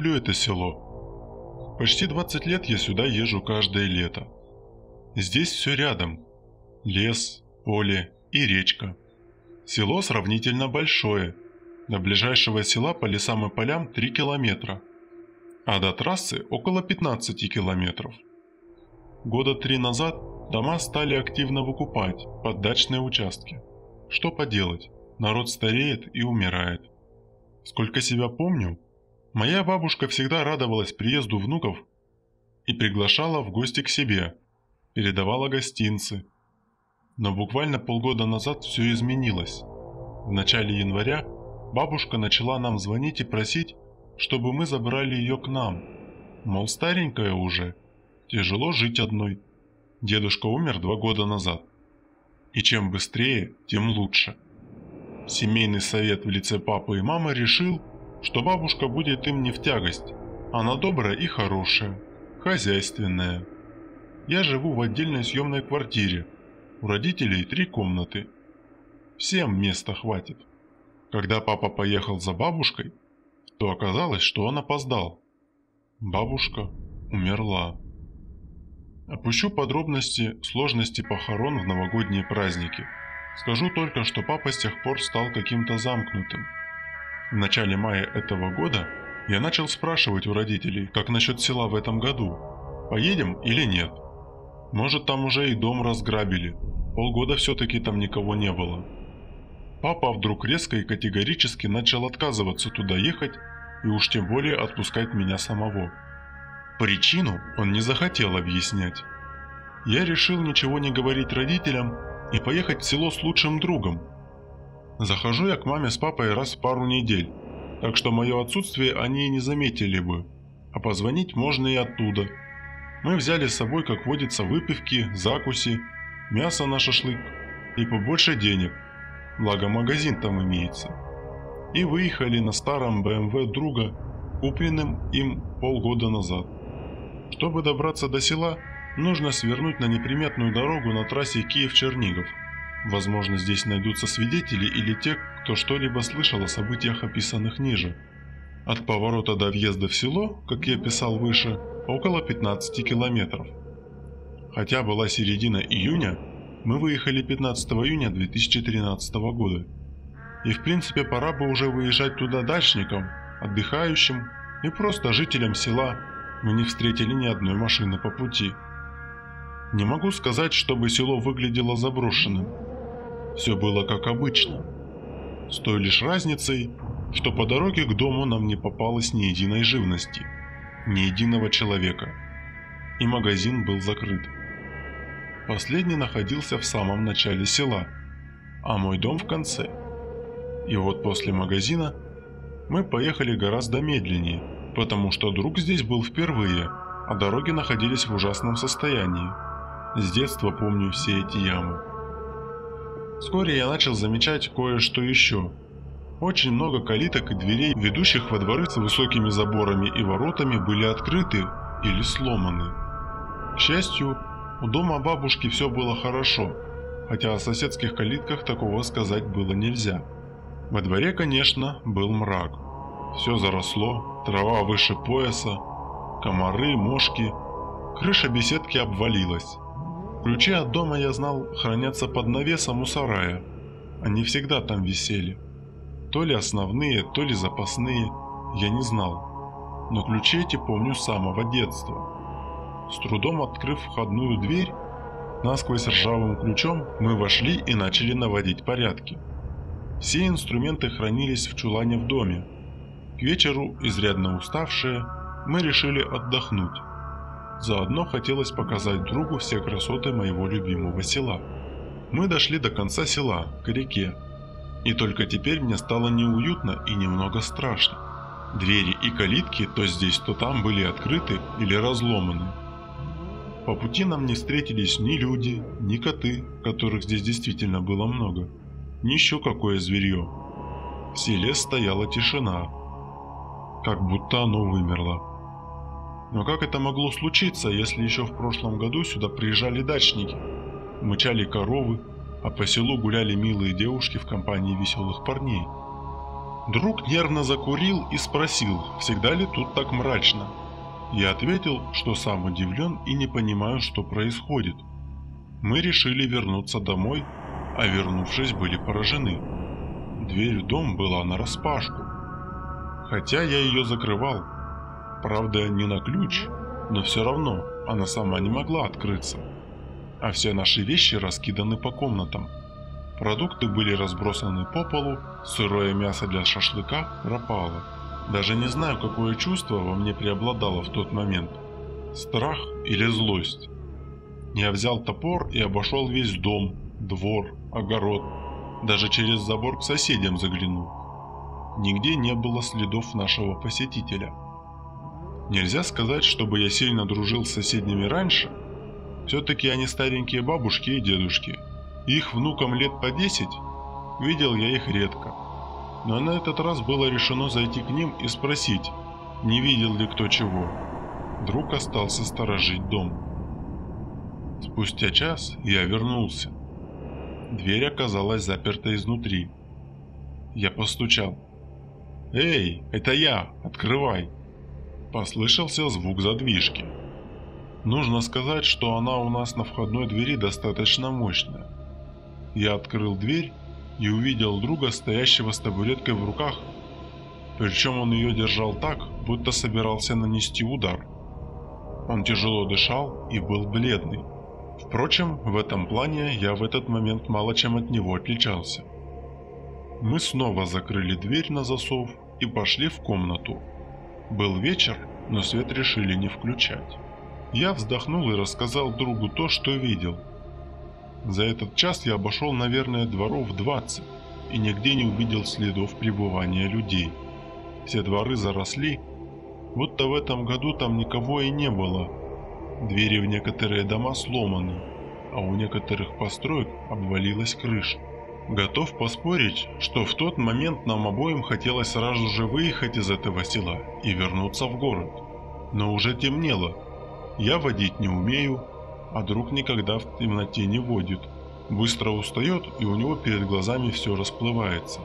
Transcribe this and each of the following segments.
люблю это село. Почти 20 лет я сюда езжу каждое лето. Здесь все рядом. Лес, поле и речка. Село сравнительно большое. До ближайшего села по лесам и полям 3 километра, а до трассы около 15 километров. Года три назад дома стали активно выкупать под дачные участки. Что поделать, народ стареет и умирает. Сколько себя помню, моя бабушка всегда радовалась приезду внуков и приглашала в гости к себе, передавала гостинцы. Но буквально полгода назад все изменилось. В начале января бабушка начала нам звонить и просить, чтобы мы забрали ее к нам. Мол, старенькая уже, тяжело жить одной. Дедушка умер два года назад. И чем быстрее, тем лучше. Семейный совет в лице папы и мамы решил, что бабушка будет им не в тягость. Она добрая и хорошая, хозяйственная. Я живу в отдельной съемной квартире. У родителей три комнаты. Всем места хватит. Когда папа поехал за бабушкой, то оказалось, что он опоздал. Бабушка умерла. Опущу подробности сложности похорон в новогодние праздники – Скажу только, что папа с тех пор стал каким-то замкнутым. В начале мая этого года я начал спрашивать у родителей, как насчет села в этом году. Поедем или нет? Может, там уже и дом разграбили. Полгода все-таки там никого не было. Папа вдруг резко и категорически начал отказываться туда ехать и уж тем более отпускать меня самого. Причину он не захотел объяснять. Я решил ничего не говорить родителям и поехать в село с лучшим другом. Захожу я к маме с папой раз в пару недель, так что мое отсутствие они и не заметили бы, а позвонить можно и оттуда. Мы взяли с собой, как водится, выпивки, закуси, мясо на шашлык и побольше денег, благо магазин там имеется. И выехали на старом БМВ друга, купленным им полгода назад. Чтобы добраться до села, Нужно свернуть на неприметную дорогу на трассе Киев-Чернигов. Возможно, здесь найдутся свидетели или те, кто что-либо слышал о событиях, описанных ниже. От поворота до въезда в село, как я писал выше, около 15 километров. Хотя была середина июня, мы выехали 15 июня 2013 года. И в принципе пора бы уже выезжать туда дачникам, отдыхающим и просто жителям села. Мы не встретили ни одной машины по пути. Не могу сказать, чтобы село выглядело заброшенным. Все было как обычно. С той лишь разницей, что по дороге к дому нам не попалось ни единой живности, ни единого человека. И магазин был закрыт. Последний находился в самом начале села, а мой дом в конце. И вот после магазина мы поехали гораздо медленнее, потому что друг здесь был впервые, а дороги находились в ужасном состоянии. С детства помню все эти ямы. Вскоре я начал замечать кое-что еще. Очень много калиток и дверей, ведущих во дворы с высокими заборами и воротами, были открыты или сломаны. К счастью, у дома бабушки все было хорошо, хотя о соседских калитках такого сказать было нельзя. Во дворе, конечно, был мрак. Все заросло, трава выше пояса, комары, мошки, крыша беседки обвалилась. Ключи от дома, я знал, хранятся под навесом у сарая. Они всегда там висели. То ли основные, то ли запасные, я не знал. Но ключи эти помню с самого детства. С трудом открыв входную дверь, насквозь ржавым ключом мы вошли и начали наводить порядки. Все инструменты хранились в чулане в доме. К вечеру, изрядно уставшие, мы решили отдохнуть. Заодно хотелось показать другу все красоты моего любимого села. Мы дошли до конца села, к реке. И только теперь мне стало неуютно и немного страшно. Двери и калитки то здесь, то там были открыты или разломаны. По пути нам не встретились ни люди, ни коты, которых здесь действительно было много, ни еще какое зверье. В селе стояла тишина, как будто оно вымерло. Но как это могло случиться, если еще в прошлом году сюда приезжали дачники? Мычали коровы, а по селу гуляли милые девушки в компании веселых парней. Друг нервно закурил и спросил, всегда ли тут так мрачно. Я ответил, что сам удивлен и не понимаю, что происходит. Мы решили вернуться домой, а вернувшись были поражены. Дверь в дом была нараспашку. Хотя я ее закрывал. Правда, не на ключ, но все равно она сама не могла открыться. А все наши вещи раскиданы по комнатам. Продукты были разбросаны по полу, сырое мясо для шашлыка пропало. Даже не знаю, какое чувство во мне преобладало в тот момент. Страх или злость. Я взял топор и обошел весь дом, двор, огород. Даже через забор к соседям заглянул. Нигде не было следов нашего посетителя. Нельзя сказать, чтобы я сильно дружил с соседями раньше. Все-таки они старенькие бабушки и дедушки – их внукам лет по 10, видел я их редко. Но на этот раз было решено зайти к ним и спросить, не видел ли кто чего. Друг остался сторожить дом. Спустя час я вернулся. Дверь оказалась заперта изнутри. Я постучал. «Эй, это я! Открывай!» Послышался звук задвижки. Нужно сказать, что она у нас на входной двери достаточно мощная. Я открыл дверь и увидел друга, стоящего с табуреткой в руках. Причем он ее держал так, будто собирался нанести удар. Он тяжело дышал и был бледный. Впрочем, в этом плане я в этот момент мало чем от него отличался. Мы снова закрыли дверь на засов и пошли в комнату. Был вечер, но свет решили не включать. Я вздохнул и рассказал другу то, что видел – за этот час я обошел, наверное, дворов 20 и нигде не увидел следов пребывания людей. Все дворы заросли, будто в этом году там никого и не было. Двери в некоторые дома сломаны, а у некоторых построек обвалилась крыша. Готов поспорить, что в тот момент нам обоим хотелось сразу же выехать из этого села и вернуться в город. Но уже темнело. Я водить не умею, а друг никогда в темноте не водит. Быстро устает, и у него перед глазами все расплывается.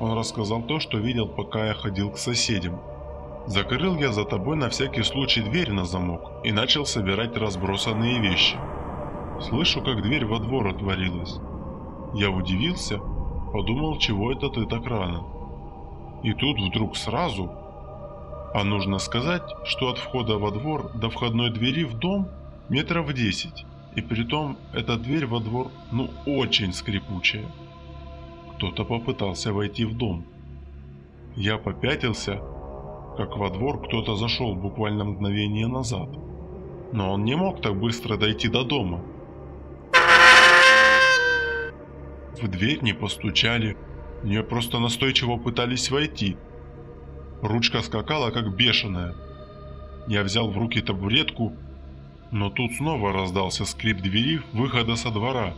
Он рассказал то, что видел, пока я ходил к соседям. Закрыл я за тобой на всякий случай дверь на замок и начал собирать разбросанные вещи. Слышу, как дверь во двор отворилась. Я удивился, подумал, чего это ты так рано. И тут вдруг сразу... А нужно сказать, что от входа во двор до входной двери в дом метров десять, и притом эта дверь во двор ну очень скрипучая. Кто-то попытался войти в дом. Я попятился, как во двор кто-то зашел буквально мгновение назад. Но он не мог так быстро дойти до дома. В дверь не постучали, в нее просто настойчиво пытались войти. Ручка скакала, как бешеная. Я взял в руки табуретку но тут снова раздался скрип двери выхода со двора,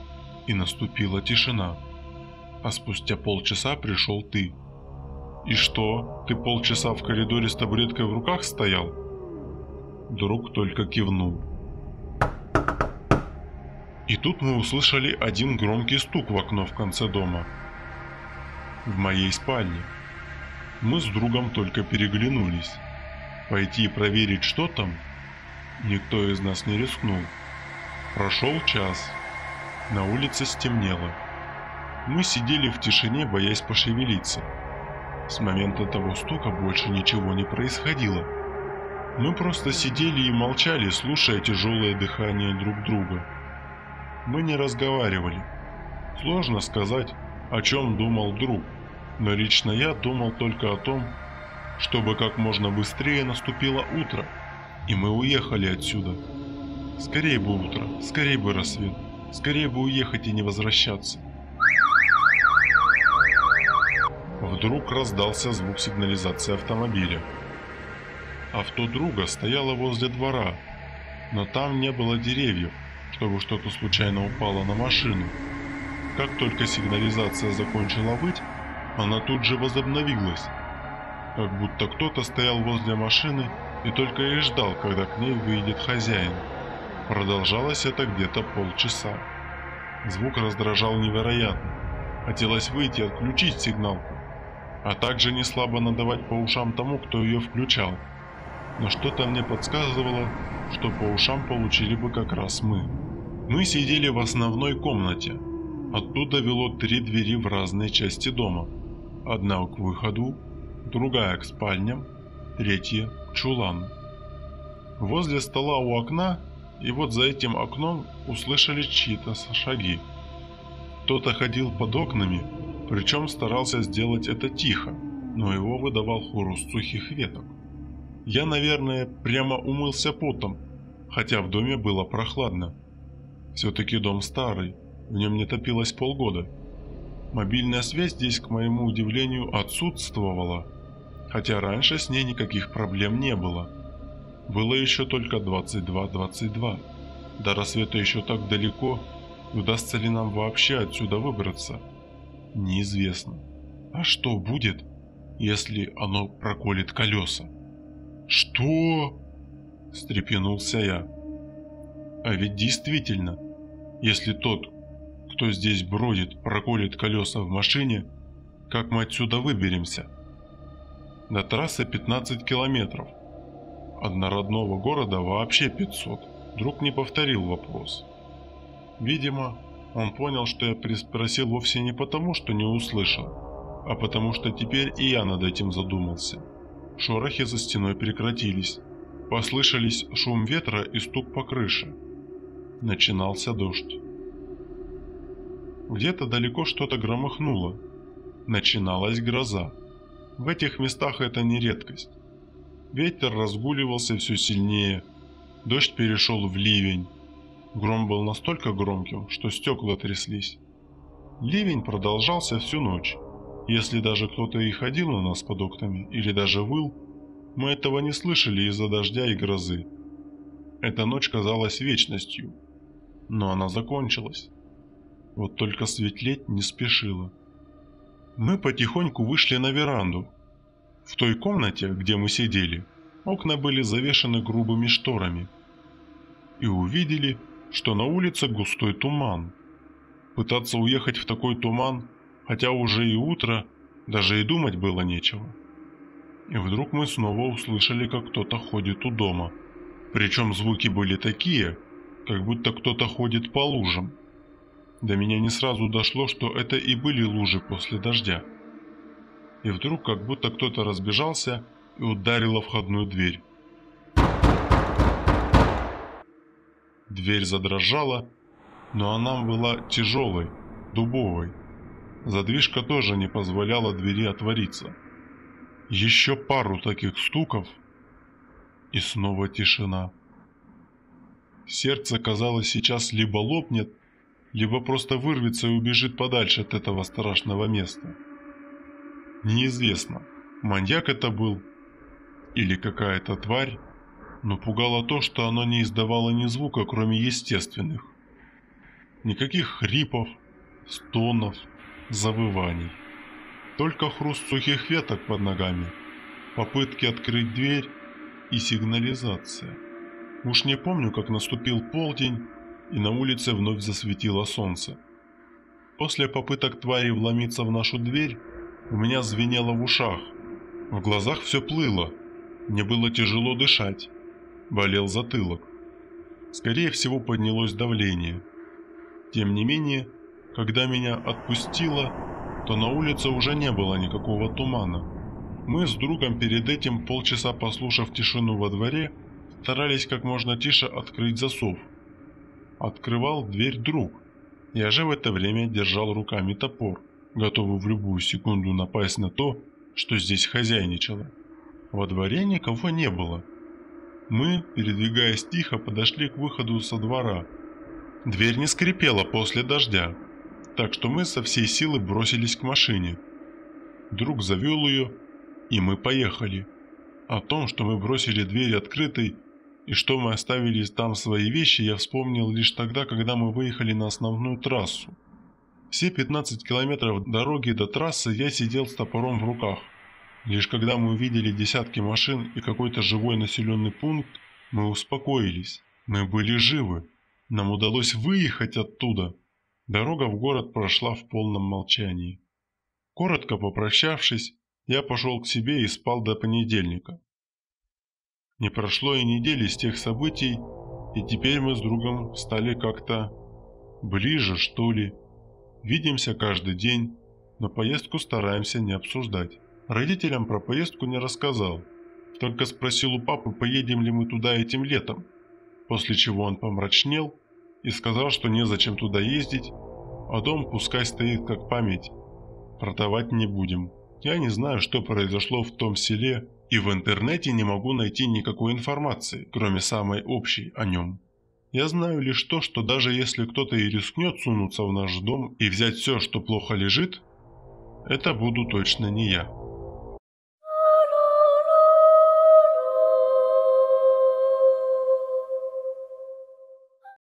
и наступила тишина. А спустя полчаса пришел ты. «И что, ты полчаса в коридоре с табуреткой в руках стоял?» Друг только кивнул. И тут мы услышали один громкий стук в окно в конце дома. В моей спальне. Мы с другом только переглянулись. Пойти и проверить, что там, Никто из нас не рискнул. Прошел час. На улице стемнело. Мы сидели в тишине, боясь пошевелиться. С момента того стука больше ничего не происходило. Мы просто сидели и молчали, слушая тяжелое дыхание друг друга. Мы не разговаривали. Сложно сказать, о чем думал друг, но лично я думал только о том, чтобы как можно быстрее наступило утро – и мы уехали отсюда. Скорее бы утро, скорее бы рассвет, скорее бы уехать и не возвращаться. Вдруг раздался звук сигнализации автомобиля. Авто друга стояло возле двора, но там не было деревьев, чтобы что-то случайно упало на машину. Как только сигнализация закончила выть, она тут же возобновилась, как будто кто-то стоял возле машины и только и ждал, когда к ней выйдет хозяин. Продолжалось это где-то полчаса. Звук раздражал невероятно. Хотелось выйти и отключить сигналку. а также не слабо надавать по ушам тому, кто ее включал. Но что-то мне подсказывало, что по ушам получили бы как раз мы. Мы сидели в основной комнате. Оттуда вело три двери в разные части дома. Одна к выходу, другая к спальням, третья к чулану. Возле стола у окна и вот за этим окном услышали чьи-то шаги. Кто-то ходил под окнами, причем старался сделать это тихо, но его выдавал хруст сухих веток. Я, наверное, прямо умылся потом, хотя в доме было прохладно. Все-таки дом старый, в нем не топилось полгода. Мобильная связь здесь, к моему удивлению, отсутствовала, хотя раньше с ней никаких проблем не было. Было еще только 22.22. До рассвета еще так далеко, удастся ли нам вообще отсюда выбраться? Неизвестно. А что будет, если оно проколет колеса? Что? Встрепенулся я. А ведь действительно, если тот, кто здесь бродит, проколет колеса в машине, как мы отсюда выберемся? До трассы 15 километров. Однородного города вообще 500. Друг не повторил вопрос. Видимо, он понял, что я приспросил вовсе не потому, что не услышал, а потому что теперь и я над этим задумался. Шорохи за стеной прекратились. Послышались шум ветра и стук по крыше. Начинался дождь. Где-то далеко что-то громыхнуло. Начиналась гроза. В этих местах это не редкость. Ветер разгуливался все сильнее. Дождь перешел в ливень. Гром был настолько громким, что стекла тряслись. Ливень продолжался всю ночь. Если даже кто-то и ходил у нас под окнами, или даже выл, мы этого не слышали из-за дождя и грозы. Эта ночь казалась вечностью, но она закончилась. Вот только светлеть не спешила. Мы потихоньку вышли на веранду, в той комнате, где мы сидели, окна были завешаны грубыми шторами. И увидели, что на улице густой туман. Пытаться уехать в такой туман, хотя уже и утро, даже и думать было нечего. И вдруг мы снова услышали, как кто-то ходит у дома. Причем звуки были такие, как будто кто-то ходит по лужам. До меня не сразу дошло, что это и были лужи после дождя и вдруг как будто кто-то разбежался и ударил о входную дверь. Дверь задрожала, но она была тяжелой, дубовой. Задвижка тоже не позволяла двери отвориться. Еще пару таких стуков, и снова тишина. Сердце, казалось, сейчас либо лопнет, либо просто вырвется и убежит подальше от этого страшного места. Неизвестно, маньяк это был или какая-то тварь, но пугало то, что оно не издавало ни звука, кроме естественных. Никаких хрипов, стонов, завываний. Только хруст сухих веток под ногами, попытки открыть дверь и сигнализация. Уж не помню, как наступил полдень, и на улице вновь засветило солнце. После попыток твари вломиться в нашу дверь, у меня звенело в ушах. В глазах все плыло. Мне было тяжело дышать. Болел затылок. Скорее всего, поднялось давление. Тем не менее, когда меня отпустило, то на улице уже не было никакого тумана. Мы с другом перед этим, полчаса послушав тишину во дворе, старались как можно тише открыть засов. Открывал дверь друг. Я же в это время держал руками топор готовый в любую секунду напасть на то, что здесь хозяйничало. Во дворе никого не было. Мы, передвигаясь тихо, подошли к выходу со двора. Дверь не скрипела после дождя, так что мы со всей силы бросились к машине. Друг завел ее, и мы поехали. О том, что мы бросили дверь открытой, и что мы оставили там свои вещи, я вспомнил лишь тогда, когда мы выехали на основную трассу. Все 15 километров дороги до трассы я сидел с топором в руках. Лишь когда мы увидели десятки машин и какой-то живой населенный пункт, мы успокоились. Мы были живы. Нам удалось выехать оттуда. Дорога в город прошла в полном молчании. Коротко попрощавшись, Я пошел к себе и спал до понедельника. Не прошло и недели с тех событий, и теперь мы с другом стали как-то ближе, что ли. Видимся каждый день, но поездку стараемся не обсуждать. Родителям про поездку не рассказал, только спросил у папы, поедем ли мы туда этим летом, после чего он помрачнел и сказал, что незачем туда ездить, а дом пускай стоит как память, продавать не будем. Я не знаю, что произошло в том селе, и в интернете не могу найти никакой информации, кроме самой общей о нем. Я знаю лишь то, что даже если кто-то и рискнет сунуться в наш дом и взять все, что плохо лежит, это буду точно не я.